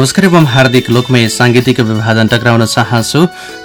नमस्कार एवं हार्दिक लोकमय साङ्गीतिक विभाजन टक्राउन चाहन्छु।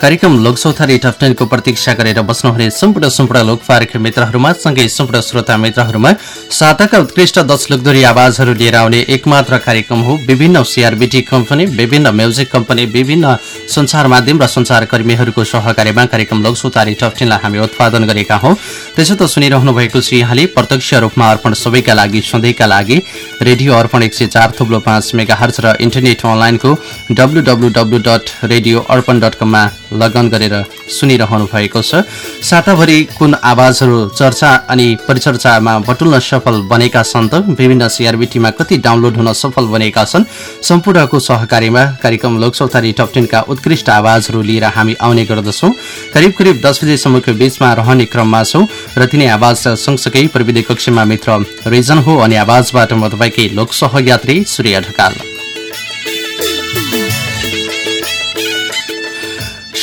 कार्यक्रम लोकसौथारी टपटेनको प्रतीक्षा गरेर बस्नुहुने सम्पूर्ण सम्पूर्ण लोकपार्क मित्रहरूमा सँगै सम्पूर्ण श्रोता मित्रहरूमा साताका उत्कृष्ट दश लोकदोरी आवाजहरू लिएर आउने एकमात्र कार्यक्रम हो विभिन्न सिआरबिटी कम्पनी विभिन्न म्युजिक कम्पनी विभिन्न सञ्चार माध्यम र सञ्चारकर्मीहरूको सहकार्यमा कार्यक्रम लोकसौतारी टपटेनलाई हामी उत्पादन गरेका हौँ। त्यसो त सुनिरहनु भएको छ यहाँले प्रत्यक्ष रूपमा अर्पण सबैका लागि सधैँका लागि रेडियो अर्पण एक सय चार थुप्लो पाँच मेगा हर्च र इन्टरनेट अनलाइनको W W W dot radio Arpan dot कममा लगन गरेर सुनिरहनु भएको छ। साताभरि कुन आवाजहरू चर्चा अनि परिचर्चामा बटुल्न सफल बनेका छन् त? विभिन्न सिआरबिटीमा कति डाउनलोड हुन सफल बनेका छन्? सम्पूर्णको सहकारीमा कार्यक्रम लोकसौतारी टप टेनका उत्कृष्ट आवाजहरू लिएर हामी आउने गर्दछौँ। करिब करिब दस बजेसम्मको बिचमा रहने क्रममा छौँ र तिनै आवाज सँगसँगै प्रविधि कक्षमा मित्र रिजन हो अनि आवाजबाट म तपाईँकै लोक सहयात्री सूर्य ढकाल।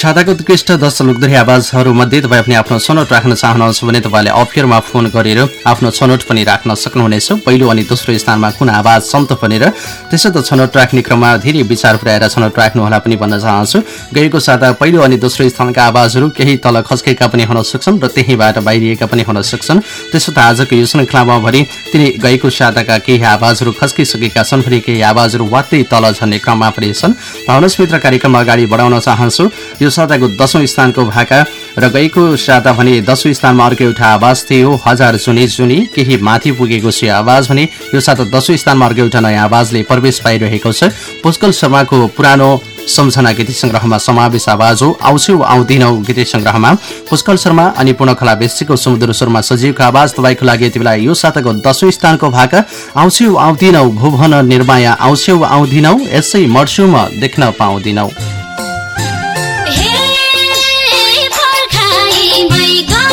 सादाको उत्कृष्ट दश लोकधरी आवाजहरूमध्ये तपाईँ पनि आफ्नो छनौट राख्न चाहनुहुन्छ भने तपाईँले अफियरमा फोन गरेर आफ्नो छनौट पनि राख्न सक्नुहुनेछ। पहिलो अनि दोस्रो स्थानमा कुन आवाज सन्त भनेर त्यसो त छनौट राख्ने क्रममा धेरै विचार पुर्याएर छनौट राख्नुहोला पनि भन्न चाहन्छु। गएको साता पहिलो अनि दोस्रो स्थानका आवाजहरू केही तल खस्केका पनि हुन सक्छन् र त्यहीँबाट बाहिरिएका पनि हुन सक्छन्। त्यसो त आजको यो श्रृङ्खलामा भरि तिनी गएको साताका केही आवाजहरू खस्किसकेका छन् भने केही आवाजहरू वात्तै तल झर्ने क्रममा पनि छन्। भावनस मित्र कार्यक्रम अगाडि बढाउन चाहन्छु। यो साताको दशौं स्थानको भाका र गएको साता भने दसौँ स्थानमा अर्को एउटा आवाज थियो। हजार जुनी जुनी केही माथि पुगेको छ आवाज भने यो साता दसौँ स्थानमा अर्को एउटा नयाँ आवाजले प्रवेश पाइरहेको छ। पुष्कल शर्माको पुरानो सम्झना गीत संग्रहमा समावेश आवाज हो। आउँछौ आउँदिनौ गीत संग्रहमा पुष्कल शर्मा अनि पूर्णखला बेसीको समुद्र स्वरमा सजीवको आवाज तपाईँको लागि यति बेला यो साताको दसौँ स्थानको भाका। आउँछौ आउँदिनौ भुवन निर्माया आउँछौ आउँदिनौ यसै मर्छु म देख्न पाउँदिनौ।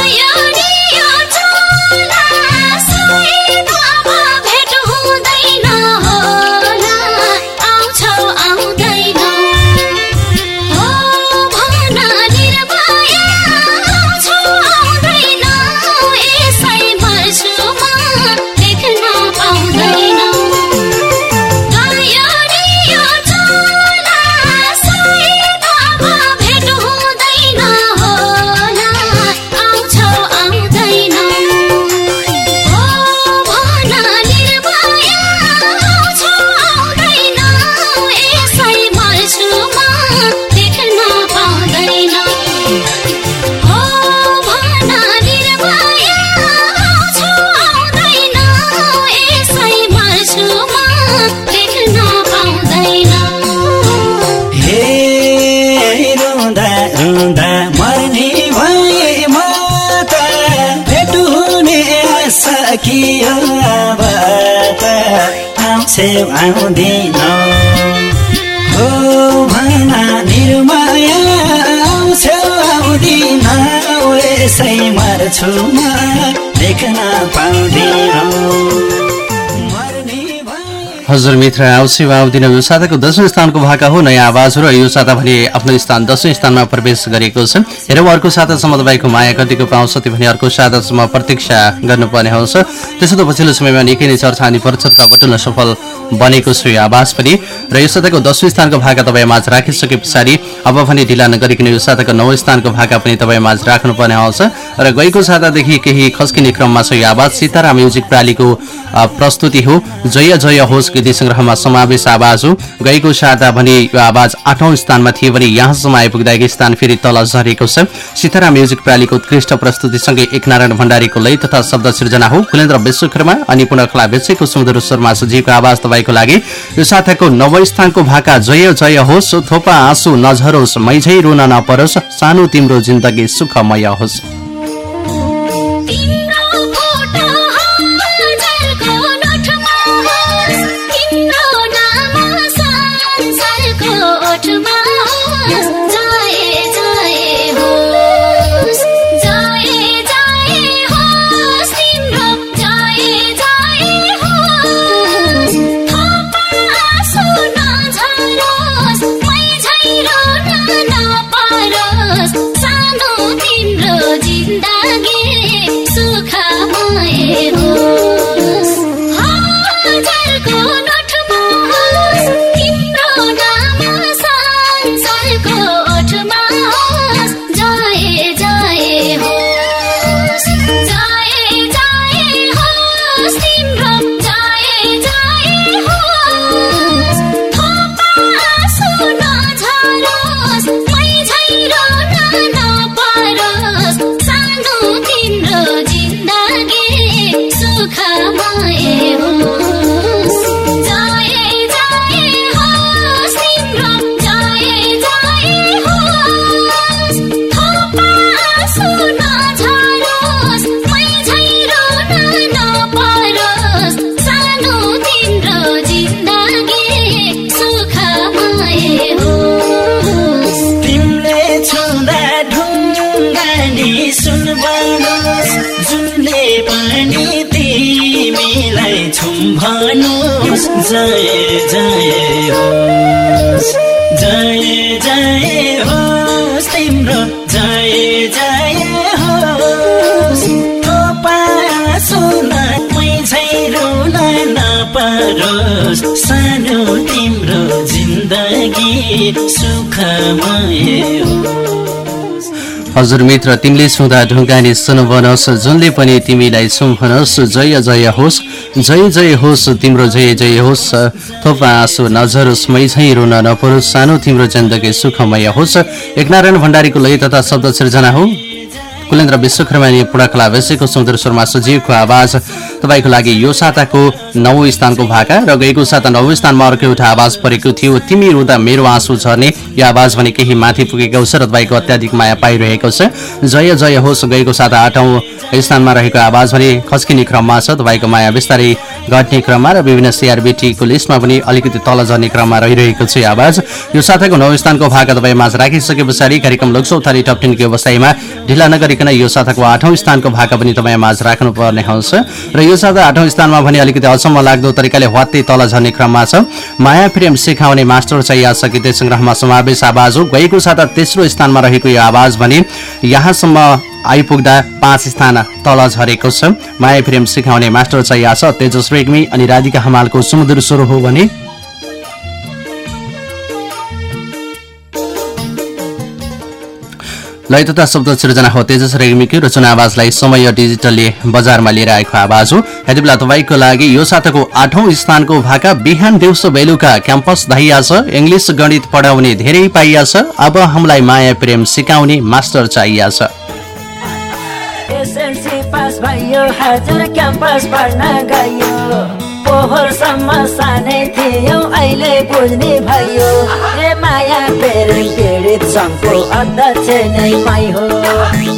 you आउँदिन। हो भना निर्माया आउँछ आउँदिन यसै मर्छु म देख्न पाउँदिन। हजुर मित्र आउँछु आउँदिन। यो साताको दसौँ स्थानको भाका हो नयाँ आवाज हो र यो साता भने आफ्नो स्थान दसौँ स्थानमा प्रवेश गरेको छ। हेरौँ अर्को सातासम्म तपाईँको माया कतिको पाउँछ त्यो भने अर्को सातासम्म प्रतीक्षा गर्नुपर्ने हुन्छ त्यसो त पछिल्लो समयमा निकै नै चर्चा अनि प्रचर्चा बटुल्न सफल बनेको छु यो आवाज पनि। र यो साताको दसौँ स्थानको भाका तपाईँ माझ राखिसके पछाडि अब भने ढिला नगरिकन यो साताको नौ स्थानको भाका पनि तपाईँ माझ राख्नुपर्ने आउँछ र गएको सातादेखि केही खस्किने क्रममा छ यो आवाज सितारा म्युजिक प्रालीको प्रस्तुति हो। जय जय होस् गीत सङ्ग्रहमा समावेश आवाज हो। गएको साता भने यो आवाज आठौँ स्थानमा थियो भने यहाँसम्म आइपुग्दा स्थान फेरि तल झरेको छ। सितारा म्युजिक प्रालीको उत्कृष्ट प्रस्तुतिसँगै एकनारायण भण्डारीको लय तथा शब्द सृजना हो। कुलेन्द्र विश्वकर्मा अनि पुनर्खला बेचेको सुमधुर शर्मा सजीवको आवाज तपाईँको लागि। यो साताको नव स्थानको भाका जय जय होस्। थोपा आँसु नझरोस्। मैझै रुन नपरोस्। सानो तिम्रो जिन्दगी सुखमय होस्। जय जय जय जय तिम्रो जय जय रुन सानो तिम्रो जिन्दगी सुखमय हजुर मित्र तिमीले छुँदा ढुङ्गानी सुन बनोस् जुनले पनि तिमीलाई सुम्फनोस् जय जय होस्। जय जय होस् तिम्रो जय जय होस् थोपा आँसु नझरोस् मै झै रुन नपरोस्। सानो तिम्रो जिन्दगी सुखमय होस्। एकनारायण भण्डारीको लय तथा शब्द सृजना हो। कुलेन्द्र विश्वकर्मानी पुराकला बेसेको सुन्दर स्वरमा सजीवको आवाज। तपाईँको लागि यो साताको नौ स्थानको भाका र गएको साता नौ स्थानमा अर्को एउटा आवाज परेको थियो। तिमी रुँदा मेरो आँसु झर्ने। यो आवाज भने केही माथि पुगेको छ र तपाईँको अत्याधिक माया पाइरहेको छ। जय जय होस् गएको साता आठौँ स्थानमा रहेको आवाज भने खस्किने क्रममा छ। तपाईँको माया बिस्तारै घट्ने क्रममा र विभिन्न सिआरबिटीको लिस्टमा पनि अलिकति तल झर्ने क्रममा रहिरहेको छ आवाज। यो साताको नौ स्थानको भाका तपाईँ माझ राखिसके पछाडि कार्यक्रम लोकसौथारी टप टेनको व्यवसायमा ढिला नगरिकन यो साताको आठौँ स्थानको भाका पनि तपाईँ माझ राख्नुपर्ने हुन्छ र यो साता आठौँ स्थानमा भने अलिकति अचम्म लाग्दो तरिकाले हत्ते तल झर्ने क्रममा छ। माया प्रेम सिकाउने मास्टर चाहिए सकिँदै सङ्ग्रहमा समावेश आवाज हो। गएको साता तेस्रो स्थानमा रहेको यो आवाज भने यहाँसम्म आइपुग्दा पाँच स्थान तल झरेको छ। माया प्रेम सिकाउने मास्टर चाहिए छ तेजस रेग्मी अनि राधिका हमालको सुमधुर स्वर हो भने लय तथा शब्द सृजना हो तेजस रेग्मीको रचना आवाजलाई समय डिजिटलले बजारमा लिएर आएको आवाज हो। यति बेला तपाईँको लागि यो साताको आठौँ स्थानको भाका बिहान दिउँसो बेलुका क्याम्पस धाइया छ इङ्ग्लिस गणित पढाउने धेरै पाइया छ अब हामीलाई माया प्रेम सिकाउने मास्टर चाहिया छ पोहोरसम्म सानै थियो अहिले बुझ्ने भयो। माया फेरि पीडित सङ्घको अध्यक्ष नै मै हो।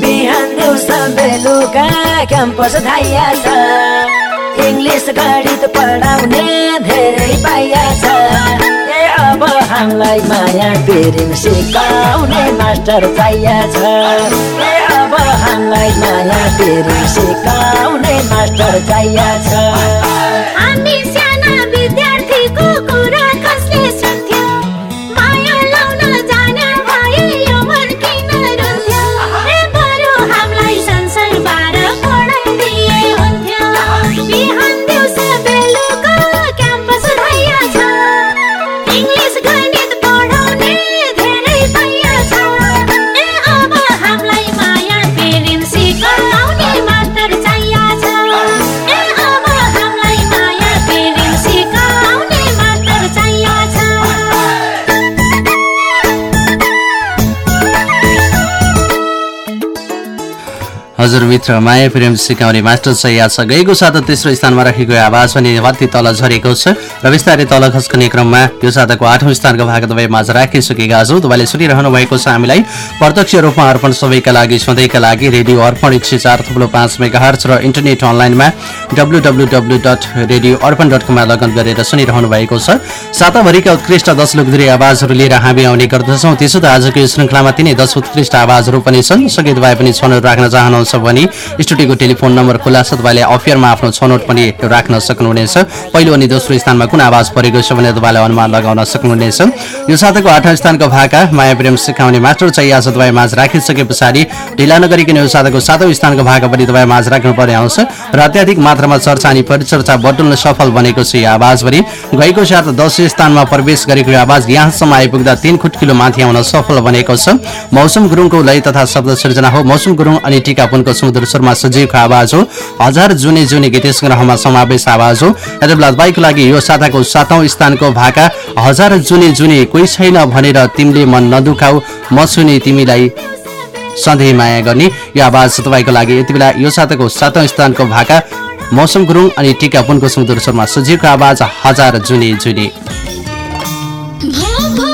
बिहान दिउँसो बेलुका क्याम्पस धाइया छ इङ्ग्लिस गणित पढाउने धेरै पाइया छ ए अब हामीलाई माया प्रेम सिकाउने मास्टर चाहिया छ ए अब हामीलाई माया प्रेम सिकाउने मास्टर चाहिया छ हजुर मित्र माया प्रेम सिकाउने मास्टर छ। गएको साता तेस्रो स्थानमा राखेको आवाज पनि भत्ती तल झरेको छ र बिस्तारै तल खस्कने क्रममा यो साताको आठौँ स्थानको भाग तपाईँ माझ राखिसकेका छौँ। तपाईँले सुनिरहनु भएको छ हामीलाई प्रत्यक्ष रूपमा अर्पण सबैका लागि सधैँका लागि रेडियो अर्पण एक सय चार थुप्रो र इन्टरनेट अनलाइनमा W W W dot radio Arpan dot कममा लगन गरेर सुनिरहनु भएको छ। साताभरिका उत्कृष्ट दश लोकधुरी आवाजहरू लिएर हामी आउने गर्दछौँ। त्यसो त आजको यो श्रृङ्खलामा तिनै दश उत्कृष्ट आवाजहरू पनि छन्। सके तपाईँ पनि छनौट राख्न चाहनुहुन्छ। भने स्टुडियोको टेलिफोन नम्बर खुला छ तपाईँले अफियरमा आफ्नो छनौट पनि राख्न सक्नुहुनेछ। पहिलो अनि दोस्रो स्थानमा कुन आवाज परेको छ भने तपाईँले अनुमान लगाउन सक्नुहुनेछ। यो साताको आठौँ स्थानको भाका माया प्रेम सिकाउने मास्टर चाहिए आज तपाईँ माझ राखिसके पछाडि ढिला नगरिकन यो साताको सातौँ स्थानको भाका पनि तपाईँ माझ राख्नुपर्ने आउँछ। र अत्याधिक मात्रामा चर्चा अनि परिचर्चा बटुल्न सफल बनेको छ यो आवाज पनि गएको साथ दश स्थानमा प्रवेश गरेको यो आवाज यहाँसम्म आइपुग्दा तीन खुट किलो माथि आउन सफल बनेको छ। मौसम गुरुङको लय तथा शब्द सृजना हो। मौसम गुरुङ अनि टिकापुनको समुद्र स्वरमा सजीवको आवाज हो। हजार जुने जुने गीत सङ्ग्रहमा समावेश आवाज हो। यति बेला तपाईँको लागि यो साताको सातौँ स्थानको भाका हजार जुने जुने कोही छैन भनेर तिमीले मन नदुखाऊ म सुने तिमीलाई सधैँ माया गर्ने। यो आवाज तपाईँको लागि यति बेला यो साताको सातौँ स्थानको भाका मौसम गुरुङ अनि टिका पुनको सुमधुर स्वरमा सजीवको आवाज हजार जुने जुने। भो भो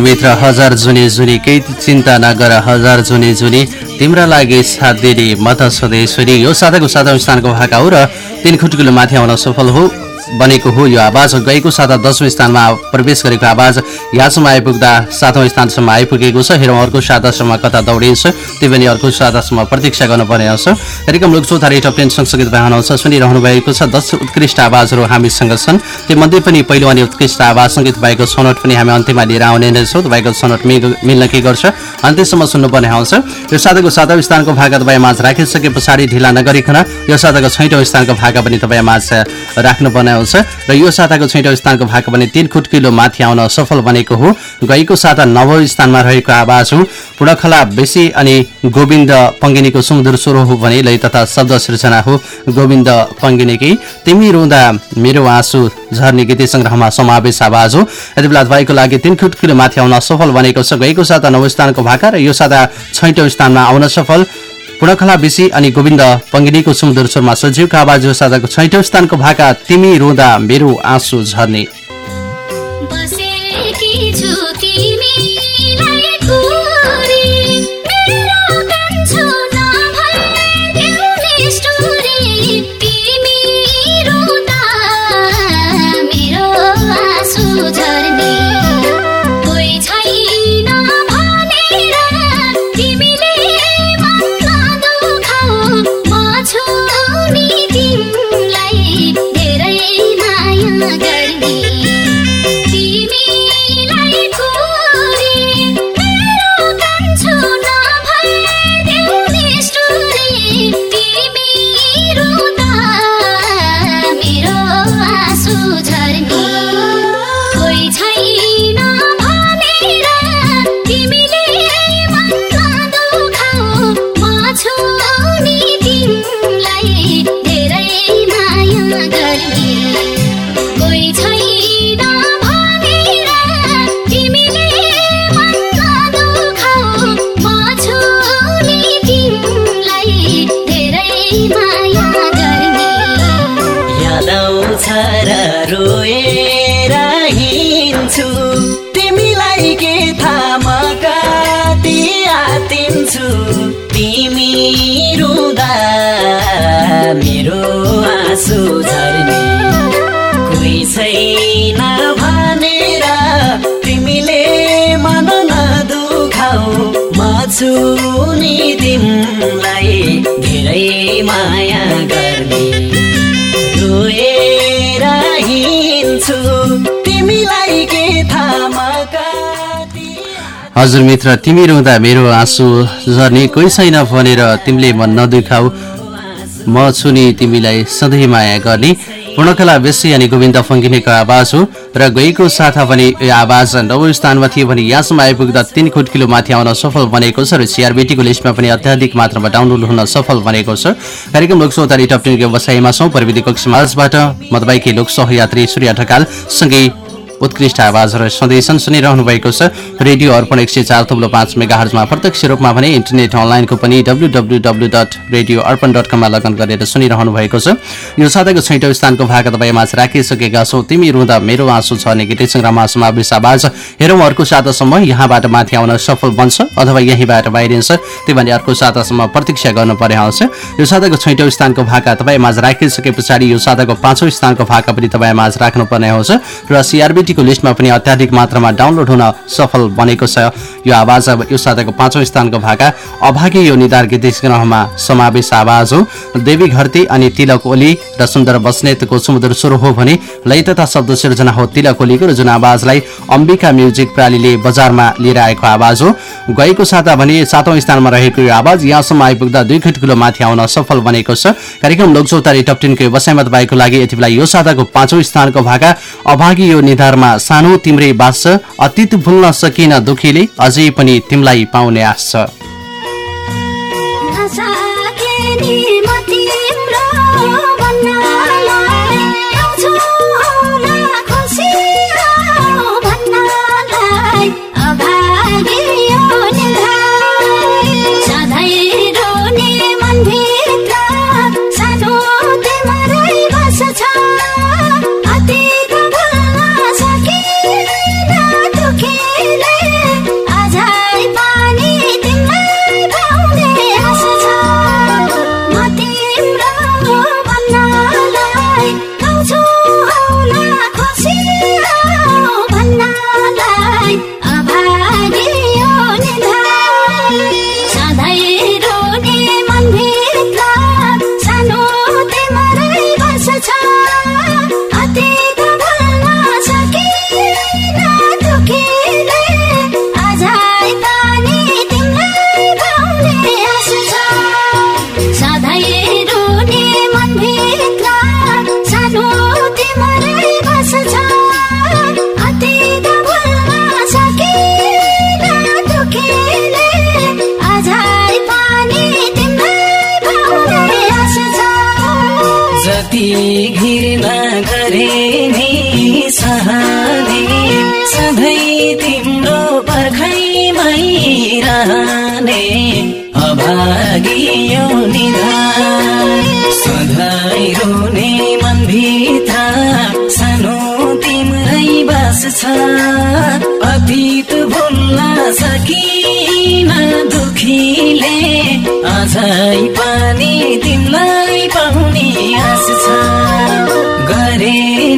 मित्र हजार जुनी जुनी केही चिन्ता नगर हजार जुनी जुनी। तिम्रा लागि साथ दिने म त स्वदेश्वरी यो साताको सातौँ स्थानको भाका हो र तिन खुट्किलो माथि आउन सफल हो। बनेको हो। यो आवाज गएको साता दसौँ स्थानमा प्रवेश गरेको आवाज यहाँसम्म आइपुग्दा सातौँ स्थानसम्म आइपुगेको छ। हेरौँ अर्को सातासम्म कता दौडिन्छ? त्यो पनि अर्को सातासम्म प्रतीक्षा गर्नुपर्ने आउँछ। कार्यक्रम लोकचौतारी टप टेन सँगसँगै तपाईँ आउनुहुन्छ सुनिरहनु भएको छ दस उत्कृष्ट आवाजहरू हामीसँग छन्। त्यो मध्ये पनि पहिलो अनि उत्कृष्ट आवाजसँगै तपाईँको छनौट पनि हामी अन्त्यमा लिएर आउने नै छौँ। तपाईँको छनौट मिल- मिल्न के गर्छ? अन्त्यसम्म सुन्नुपर्ने आउँछ। यो साताको सातौँ स्थानको भाका तपाईँ माझ राखिसके पछाडि ढिला नगरिकन यो साताको छैटौँ स्थानको भाका पनि तपाईँ माझ राख्नुपर्ने र यो साताको छैटौँ स्थानको भाका पनि तिन खुट किलो माथि आउन सफल बनेको हो। गएको साता नवौँ स्थानमा रहेको आवाज हो। पुणखला बेसी अनि गोविन्द पङ्गिनीको सुमधुर स्वर हो भने लय तथा शब्द सृजना हो। गोविन्द पङ्गिनीकै तिमी रुँदा मेरो आँसु झर्ने गीत सङ्ग्रहमा समावेश आवाज हो। यति बेला तपाईँको लागि तिन खुट किलो माथि आउन सफल बनेको छ। गएको साता नौ स्थानको भाका र यो साता छैटौँ स्थानमा आउन सफल। पुणखला बेसी अनि गोविन्द पङ्गिनीको सुमधुर स्वरमा सजीवको आवाज यो साताको छैटौँ स्थानको भाका तिमी रुँदा मेरो आँसु झर्ने। छैन भनेर तिमीले मन नदुखाऊ म छु नि तिमीलाई धेरै माया गर्ने। रोएर हिँड्छु तिमीलाई के थाहा हजुर मित्र तिमी रुँदा मेरो आँसु झर्ने कोही छैन भनेर तिमीले मन नदुखाऊ म छु नि तिमीलाई सधैँ माया गर्ने। पूर्णकला बेसी अनि गोविन्द फङ्गिनेको आवाज हो र गएको साथा पनि यो आवाज नौ स्थानमा थियो भने यहाँसम्म आइपुग्दा तिन खुट किलो माथि आउन सफल बनेको छ र सिआरबिटीको लिस्टमा पनि अत्याधिक मात्रामा डाउनलोड हुन सफल बनेको छ। कार्यक्रम लोकसौतारी टप टेनको व्यवसायमा छौँ प्रविधि कक्षमा आजबाट म तपाईँकै लोक सहयात्री सूर्य ढकाल सँगै उत्कृष्ट आवाजहरू सन्देशन सुनिरहनु भएको छ। रेडियो अर्पण एक सय चार थुप्रो पाँच मेगा हर्जमा प्रत्यक्ष रूपमा भने इन्टरनेट अनलाइनको पनि W W W dot radio Arpan dot कममा लगन गरेर सुनिरहनु भएको छ। यो साताको छैटौँ स्थानको भाग तपाईँमा राखिसकेका छौँ। तिमी रुँदा मेरो आँसु छर्ने गीत सङ्ग्रहमा समावेश आवाज। हेरौँ अर्को सातासम्म यहाँबाट माथि आउन सफल बन्छ अथवा यहीँबाट बाहिरिन्छ। त्यो भने अर्को सातासम्म प्रतीक्षा गर्नु पर्ने आउँछ। यो साताको छैटौँ स्थानको भाका तपाईँ माझ राखिसके पछाडि यो साताको पाँचौँ स्थानको भाका पनि तपाईँ माझ राख्नुपर्ने आउँछ। र सिआरबिटीको लिस्टमा पनि अत्याधिक मात्रामा डाउनलोड हुन सफल बनेको छ। यो आवाज अब यो साताको पाँचौँ स्थानको भाका। अभागी यो निधार गीत ग्रहमा समावेश आवाज हो। देवी घरती अनि तिलक ओली र सुन्दर बस्नेतको सुमधुर स्वर हो भने लय तथा शब्द सिर्जना हो तिलक ओलीको जुन आवाजलाई अम्बिका म्युजिक प्रालीले बजारमा लिएर आएको आवाज हो। गएको साता भने सातौँ स्थानमा रहेको यो आवाज यहाँसम्म आइपुग्दा दुई खिटकिलो माथि आउन सफल बनेको छ। कार्यक्रम लोकचौतारी टप टेनको व्यवसायमा तपाईँको लागि यति बेला यो साताको पाँचौँ स्थानको भाका। अभागी यो निधारमा सानो तिम्रै बास अतीत भुल्न सकिन दुखीले पनि तिमीलाई पाउने आश छ। निधान सधैँ रोने मनभित्र सानो तिम्रै बास छ अतीत भुल्न सकिन दुखीले अझै पनि तिमीलाई पाउने आश छ। गरे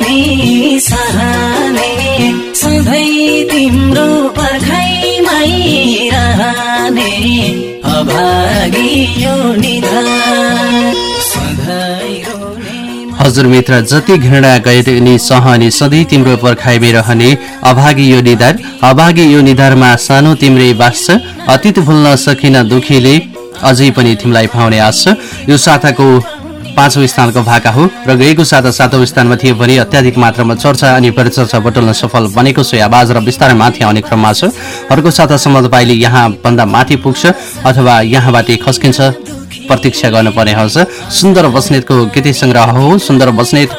हजुर मित्र जति घृणा गरे नि सहने सधैँ तिम्रो पर्खाइमै रहने। अभागी यो निधार अभागी यो निधारमा सानो तिम्रै बास छ। अतीत भुल्न सकिन दुखीले अझै पनि तिमीलाई पाउने आश यो साताको पाँचौँ स्थानको भाका हो र गएको साता सातौँ स्थानमा थियो भने अत्याधिक मात्रामा चर्चा अनि परिचर्चा बटुल्न सफल बनेको छ आवाज र बिस्तारै माथि आउने क्रममा छ। अर्को सातासम्म तपाईँले यहाँभन्दा माथि पुग्छ अथवा यहाँबाट खस्किन्छ। प्रतीक्षा गर्नुपर्ने हुन्छ सुन्दर बस्नेतको गीत सङ्ग्रह हो। सुन्दर बस्नेत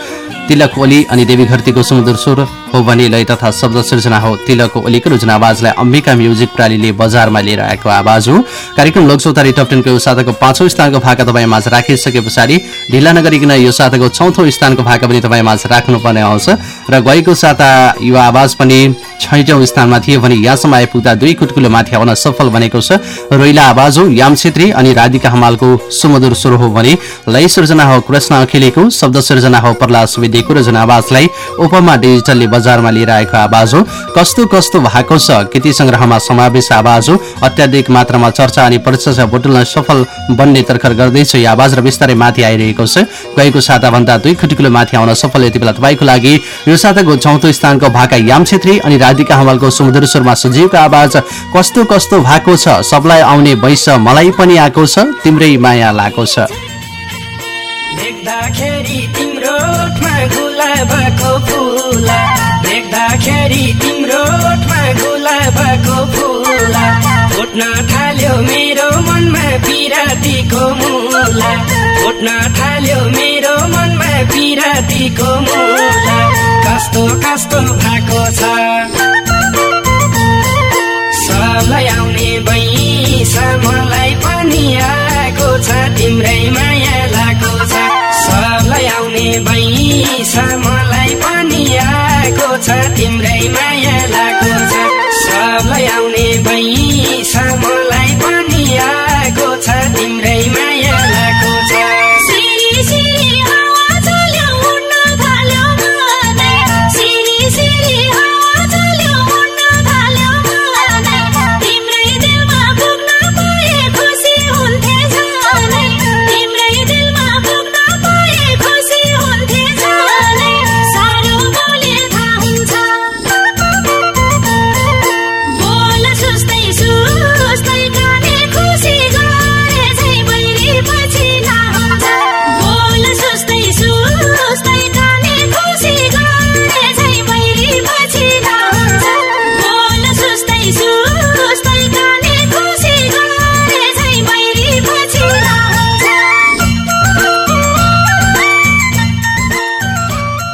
तिलक ओली अनि देवी घरतीको सुमधुर स्वर हो भने लय तथा शब्द सृजना हो तिलक ओलीको आवाजलाई अम्बिका म्युजिक प्रालीले बजारमा लिएर आएको आवाज हो। कार्यक्रम लोकसौतारी टप टेनको यो साताको पाँचौँ स्थानको भाका तपाईँ माझ राखिसके पछाडि ढिला नगरिकन यो साताको चौथो स्थानको भाका पनि तपाईँ माझ राख्नुपर्ने आउँछ र गएको साता यो आवाज पनि छैटौँ स्थानमा थियो भने यहाँसम्म आइपुग्दा दुई कुटकुलो माथि आउन सफल बनेको छ। रोइला आवाज हो याम छेत्री अनि राधिका हमालको सुमधुर स्वर हो भने लय सृजना हो कृष्ण अखिलेको शब्द सृजना हो प्रहलाद सुवेदीको र जुन आवाजलाई उपमा डिजिटलले बजारमा लिएर आएको आवाज हो। कस्तो कस्तो भएको छ? कृति सङ्ग्रहमा समावेश आवाज हो। अत्याधिक मात्रामा चर्चा अनि परिचर्चा बटुल्न सफल बन्ने तर्खर गर्दैछ यो आवाज र बिस्तारै माथि आइरहेको छ। गएको साताभन्दा दुई खुट्कुलो माथि आउन सफल यति बेला तपाईँको लागि यो साताको चौथो स्थानको भाका याम छेत्री अनि राधिका हमालको सुमधुर स्वरमा सजीवको आवाज कस्तो कस्तो भएको छ? सबलाई आउने वैश मलाई पनि आएको छ तिम्रै माया लागेको छ। गुलाबको फुला। देख्दाखेरि तिम्रो ओठमा गुलाबको फुला। फुट्न थाल्यो मेरो मनमा पिरातीको मुला। फुट्न थाल्यो मेरो मनमा पिरातीको मुला। कस्तो कस्तो भएको छ? सबलाई आउने बैस मलाई पनि आएको छ तिम्रै माया लागेको छ। सबलाई आउने बैस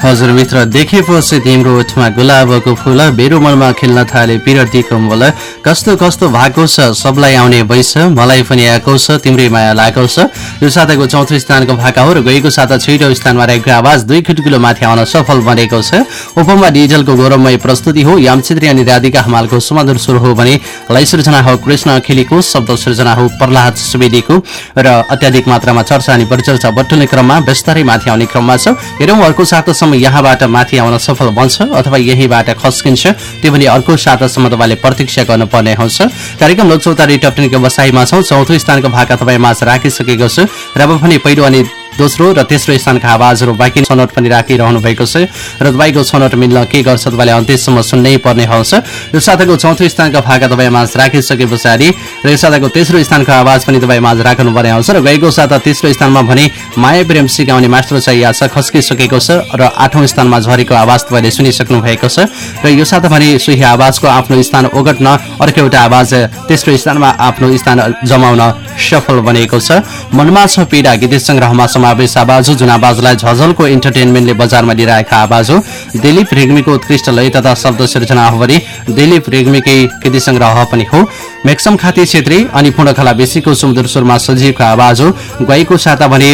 हजुर मित्र देखेपछि तिम्रो ओठमा गुलाबको फुल मनमा खेल्न थाले पिरतीको मोल। कस्तो कस्तो भएको छ सबलाई आउने वैश मलाई पनि आएको छ तिम्रै माया लागेको छ। यो साताको चौथो स्थानको भाका हो र गएको साता छैटौँ स्थानमा रहेको आवाज दुई खुट्किलो माथि आउन सफल बनेको छ। उपमा डिजिटलको गौरवमय प्रस्तुति हो। याम छेत्री अनि राधिका हमालको सुमधुर स्वर हो भने लय सृजना हो कृष्ण अखिलीको शब्द सृजना हो प्रहलाद सुवेदीको। र अत्याधिक मात्रामा चर्चा अनि परिचर्चा बटुल्ने क्रममा व्यस्तरै माथि आउने क्रममा छ। हेरौँ अर्को सातासम्म यहाँबाट माथि आउन सफल बन्छ अथवा यहीबाट खस्किन्छ। त्यो भने अर्को सातासम्म तपाईँले प्रतीक्षा गर्नुपर्ने हुन्छ। कार्यक्रम लोकचौतारी टप्टिनको बसाइमा छौँ। चौथो स्थानको भाका तपाईँ माझ राखिसकेको छु। र अब पनि पहिलो अनि दोस्रो र तेस्रो स्थानका आवाजहरू बाँकी छनौट पनि राखिरहनु भएको छ र तपाईँको छनौट मिल्न के गर्छ तपाईँले अन्त्यसम्म सुन्नै पर्ने हुन्छ यो साताको चौथो स्थानको भाका तपाईँ माझ राखिसके पछाडि र यो साताको तेस्रो स्थानको आवाज पनि तपाईँ माझ राख्नुपर्ने हुन्छ र गएको साता तेस्रो स्थानमा भने माया प्रेम सिकाउने मास्टर चाहिएको छ खस्किसकेको छ र आठौँ स्थानमा झरेको आवाज तपाईँले सुनिसक्नु भएको छ। र यो साता भने सोही आवाजको आफ्नो स्थान ओगट्न अर्को एउटा आवाज तेस्रो स्थानमा आफ्नो स्थान जमाउन सफल बनेको छ। मनमा छ पीडा गीत सङ्ग्रहमा समावेश आवाज हो जुन आवाजलाई झझलको इन्टरटेनमेन्टले बजारमा लिएर आवाज हो। दिलीप रेग्मीको उत्कृष्ट लय तथा शब्द सिर्जना हो भने दिलीप रेग्मीकै कृति सङ्ग्रह पनि हो। मेक्सम खाती छेत्री अनि पूर्णकला बेसीको सुमधुर स्वरमा सजीवको आवाज हो। गाईको साता भने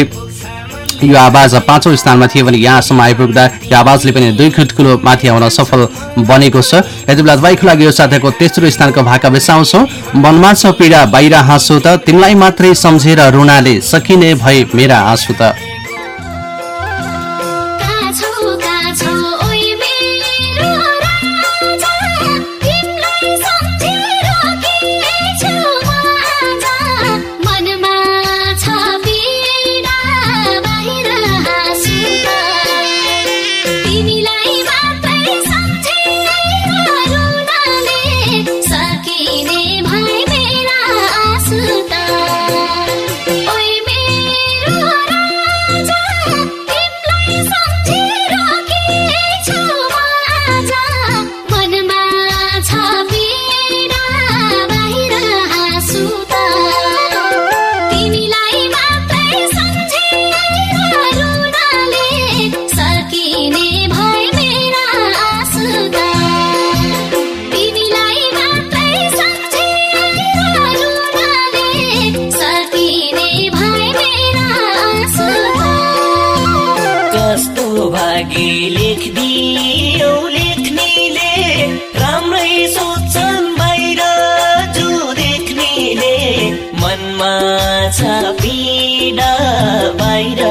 यो आवाज पाँचौँ स्थानमा थियो भने यहाँसम्म आइपुग्दा यो आवाजले पनि दुई खुटकुलो माथि आउन सफल बनेको छ। यति बेला तपाईँको लागि यो साथीको तेस्रो स्थानको भाका बिसाउँछौ। मनमा छ पीडा बाहिर हाँसो त तिमीलाई मात्रै सम्झेर रुनाले सकिने भए मेरा आँसु त। भागी लेखिदियो लेख्नेले राम्रै सोच्छन् बाहिर जो देख्नेले मनमा छ पीडा बाहिर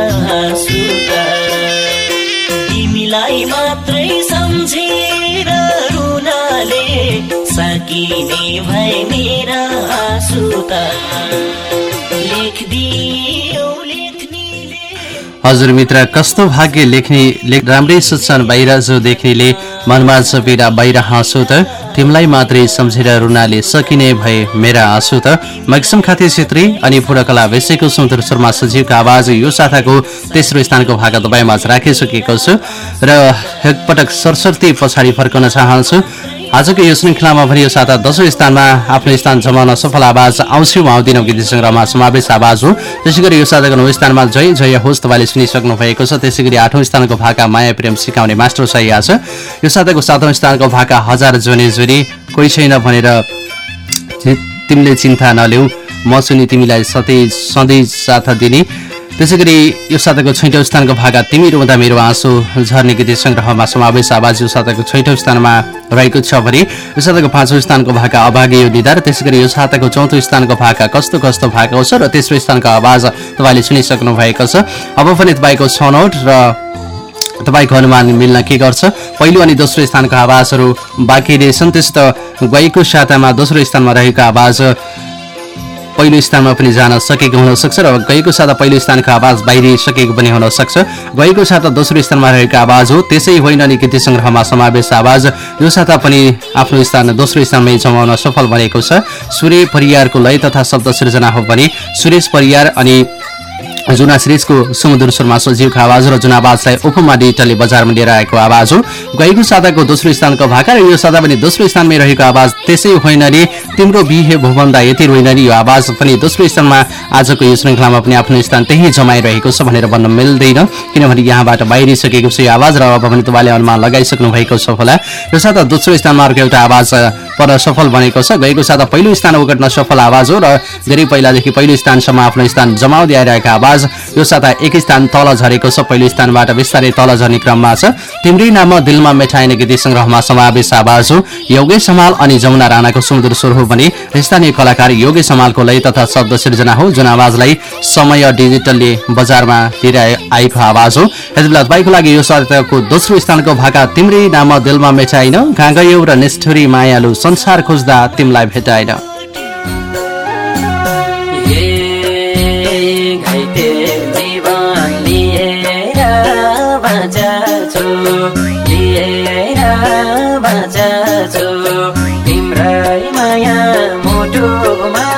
तिमीलाई मात्रै सम्झेर रुनाले सकिने भए मेरा आँसु हजुर मित्र कस्तो भाग्य लेख्ने लेख राम्रै सोच्छन् बाहिर जो देख्नेले मनमा पीडा बाहिर हाँसो त? तिमीलाई मात्रै सम्झेर रुनाले सकिने भए मेरा आँसु त? मैक्सम खाते छेत्री अनि पूर्णकला वेशेको सुन्दर शर्मा सजीवको आवाज यो साताको तेस्रो स्थानको भाग तपाईँमा राखिसकेको छु। र एकपटक सरस्वती पछाडि फर्कन चाहन्छु। आजको यो श्रृङ्खलामा भने यो साता दशौँ स्थानमा आफ्नो स्थान जमाउन सफल आवाज। आउँछु आउँदिनौ गीत सङ्ग्रहमा समावेश आवाज हो। त्यसै गरी यो साताको नौ स्थानमा जय जय होस् तपाईँले सुनिसक्नु भएको छ। त्यसै गरी आठौँ स्थानको भाका माया प्रेम सिकाउने मास्टर सही छ यो साताको सातौँ स्थानको भाका हजार जोने जोनी कोही छैन भनेर तिमीले चिन्ता नल्याउ म सुनि तिमीलाई सधैँ सधैँ साथ दिने। त्यसै गरी यो साताको छैटौँ स्थानको भागा तिमी रुँदा मेरो आँसु झर्ने गीत सङ्ग्रहमा समावेश आवाज यो साताको छैटौँ स्थानमा रहेको छ भने यो साताको पाँचौँ स्थानको भाका अभागे यो निधार। त्यसै गरी यो साताको चौथो स्थानको भाका कस्तो कस्तो भाका छ र तेस्रो स्थानको आवाज तपाईँले सुनिसक्नु भएको छ। अब पनि तपाईँको छनौट र तपाईँको अनुमान मिल्न के गर्छ? पहिलो अनि दोस्रो स्थानको आवाजहरू बाँकी रहेछन्। त्यसो त गएको सातामा दोस्रो स्थानमा रहेको आवाज पहिलो स्थानमा पनि जान सकेको हुनसक्छ र गएको साता पहिलो स्थानको आवाज बाहिरिसकेको पनि हुनसक्छ गएको साता दोस्रो स्थानमा रहेको आवाज हो त्यसै होइन अनि गीत सङ्ग्रहमा समावेश आवाज। यो साता पनि आफ्नो स्थान दोस्रो स्थानमै जमाउन सफल बनेको छ। सूर्य परियारको लय तथा शब्द सृजना हो भने सुरेश परियार अनि जुना श्रेष्ठको सुमधुर स्वरमा सजीवको आवाज र जुन आवाजलाई उपमा डिजिटलले बजारमा लिएर आएको आवाज हो। गएको साताको दोस्रो स्थानको भाका र यो साता पनि दोस्रो स्थानमै रहेको आवाज त्यसै होइन नि तिम्रो बिहे भूभन्दा यति होइन नि यो आवाज पनि दोस्रो स्थानमा आजको यो श्रृङ्खलामा पनि आफ्नो स्थान त्यही जमाइरहेको छ भनेर भन्न मिल्दैन। किनभने यहाँबाट बाहिरिसकेको छ यो आवाज र अब पनि तपाईँले अनुमान लगाइसक्नु भएको छ होला। यो साता दोस्रो स्थानमा अर्को एउटा आवाज पर्न सफल बनेको छ। गएको साता पहिलो स्थान ओगट्न सफल आवाज हो र धेरै पहिलादेखि पहिलो स्थानसम्म आफ्नो स्थान जमाउँदै आइरहेको आवाज। यो साता एक स्थान तल झरेको छ। पहिलो स्थानबाट बिस्तारै तल झर्ने क्रममा छ। तिम्रै नाम दिलमा मेठाइने गीत सङ्ग्रहमा समावेश आवाज हो। योगेश समाल अनि जमुना राणाको सुमधुर स्वर हो भने स्थानीय कलाकार योगेश समालको लय तथा शब्द सिर्जना हो। जुन आवाजलाई समय डिजिटलले बजारमा लिएर आएको आवाज हो। यति बेला तपाईँको लागि यो साताको दोस्रो स्थानको भाका तिम्रै नाम दिलमा मेटाइन। गयौ र निष्ठुरी मायालु संसार खोज्दा तिमीलाई भेटाइन। मुटुमा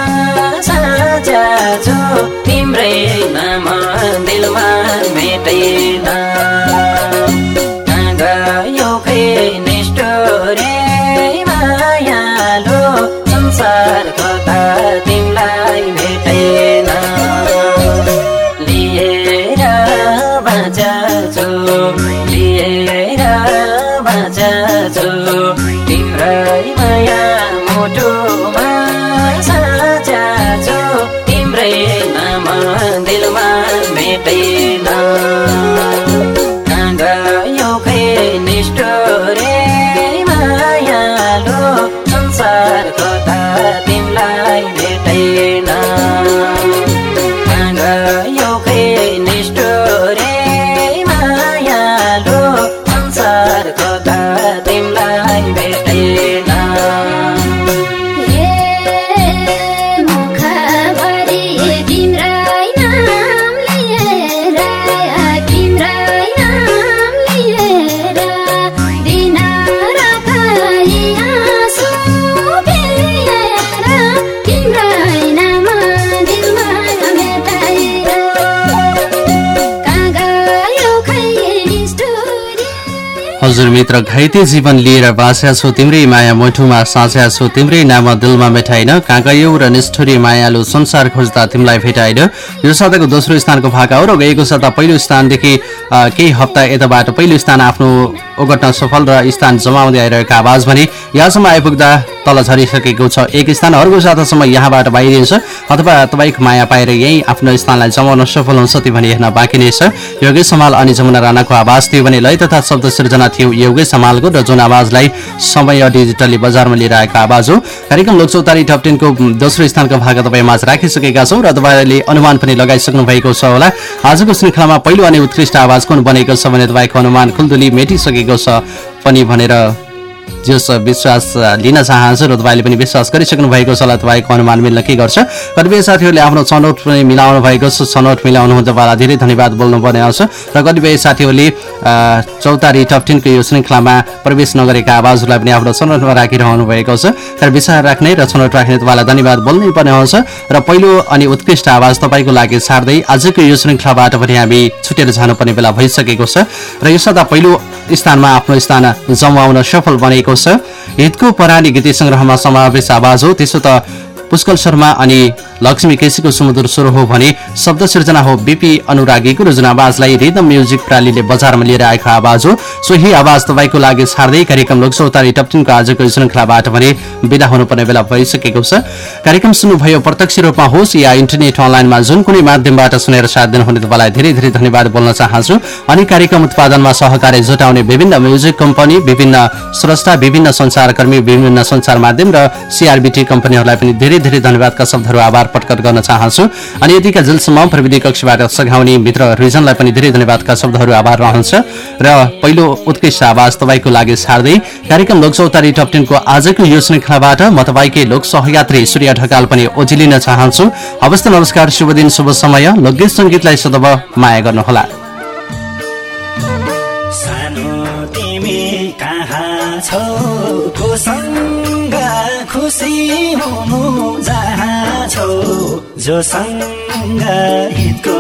मित्र घाइते जीवन लिएर बाँचेका छु तिम्रै माया मुठुमा साँचेका छु तिम्रै नाम दिलमा मेटाइन। काँकयौ र निष्ठुरी मायालु संसार खोज्दा तिमीलाई भेटाइन। यो साताको दोस्रो स्थानको भाका हो र गएको साता पहिलो स्थानदेखि केही हप्ता यताबाट पहिलो स्थान आफ्नो ओगट्न सफल र स्थान जमाउँदै आइरहेको आवाज भने यहाँसम्म आइपुग्दा तल झरिसकेको छ। एक स्थान अर्को सातासम्म यहाँबाट बाहिरिन्छ। अथवा तपाईँको माया पाएर यही आफ्नो स्थानलाई जमाउन सफल हुन्छ त्यो भने हेर्न बाँकी नै छ। योगेश समाल अनि जमुना राणाको आवाज थियो भने लय तथा शब्द सृजना थियो। योगेश समालको र जुन आवाजलाई समय डिजिटली बजारमा लिएर आएको आवाज हो। कार्यक्रम लोकचौतारी टप टेनको दोस्रो स्थानको भाग तपाईँ माझ राखिसकेका छौँ र तपाईँले अनुमान पनि लगाइसक्नु भएको छ होला। आजको श्रृङ्खलामा पहिलो अनि उत्कृष्ट आवाज कुन बनेको छ भने तपाईँको अनुमान खुल्दुली मेटिसकेको छ पनि भनेर जस विश्वास लिन चाहन्छु र तपाईँले पनि विश्वास गरिसक्नु भएको छ तपाईँको अनुमान मिल्न के गर्छ? कतिपय साथीहरूले आफ्नो छनौट पनि मिलाउनु भएको छ छनौट मिलाउनु तपाईँलाई धेरै धन्यवाद बोल्नुपर्ने आउँछ। र कतिपय साथीहरूले चौतारी टप टेनको यो श्रृङ्खलामा प्रवेश नगरेका आवाजहरूलाई पनि आफ्नो छनौटमा राखिरहनु भएको छ। र विचार राख्ने र छनौट राख्ने तपाईँलाई धन्यवाद बोल्नै पर्ने आउँछ। र पहिलो अनि उत्कृष्ट आवाज तपाईँको लागि सार्दै आजको यो श्रृङ्खलाबाट पनि हामी छुटेर जानुपर्ने बेला भइसकेको छ। र यो पहिलो स्थानमा आफ्नो स्थान जमाउन सफल बनेको छ। हितको पराली गीत सङ्ग्रहमा समावेश आवाज हो। त्यसो त पुष्कल शर्मा अनि लक्ष्मी केसीको सुमधुर स्वर हो भने शब्द सिर्जना हो बिपी अनुरागीको र जुन आवाजलाई रिदम म्युजिक प्रालीले बजारमा लिएर आएको आवाज हो। सोही आवाज तपाईँको लागि छाड्दै कार्यक्रम लोकसौतारी टप्टिनको आजको श्रृङ्खलाबाट भने विदा हुनुपर्ने बेला भइसकेको छ। कार्यक्रम सुन्नुभयो प्रत्यक्ष रूपमा होस् या इन्टरनेट अनलाइनमा जुन कुनै माध्यमबाट सुनेर साथ दिनुहुने तपाईँलाई धेरै धेरै धन्यवाद बोल्न चाहन्छु। अनि कार्यक्रम उत्पादनमा सहकारी जुटाउने विभिन्न म्युजिक कम्पनी विभिन्न स्रष्टा विभिन्न सञ्चारकर्मी विभिन्न सञ्चार माध्यम र सिआरबिटी कम्पनीहरूलाई पनि धेरै धेरै धन्यवादका शब्दहरू आभार प्रकट गर्न चाहन्छु। अनि यतिका जेलसम्म प्रविधि कक्षबाट सघाउने मित्र रिजनलाई पनि धेरै धन्यवादका शब्दहरू आभार रहन्छ। र पहिलो उत्कृष्ट आवाज तपाईँको लागि छाड्दै कार्यक्रम लोकचौतारी टप टेनको आजको यो श्रृङ्खलाबाट म तपाईँकै लोक सहयात्री सूर्य ढकाल पनि ओझिलिन चाहन्छु। हवस् नमस्कार शुभ दिन शुभ समय। लोकगीत सङ्गीतलाई सदब माया गर्नुहोला। छौ? खुसी हुनु जहाँ छौ जोसँग हितको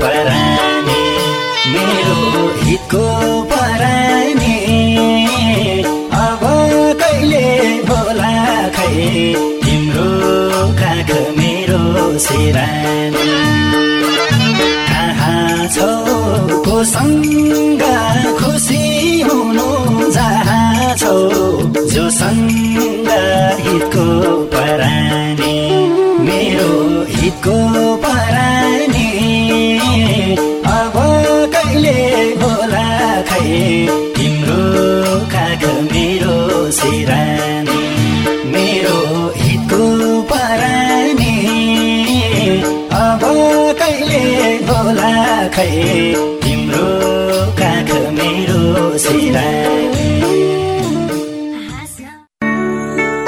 परानी मेरो हितको परानी अब कहिले होला खै तिम्रो काख मेरो सिरानी। कहाँ छौ कोसँग खुसी हुनु जहाँ छौ जोसँग हितको परानी मेरो हितको परानी। अब कहिले होला खै तिम्रो काख मेरो सिरानी मेरो हितको परानी। अब कहिले होला खै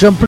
सम्पूर्ण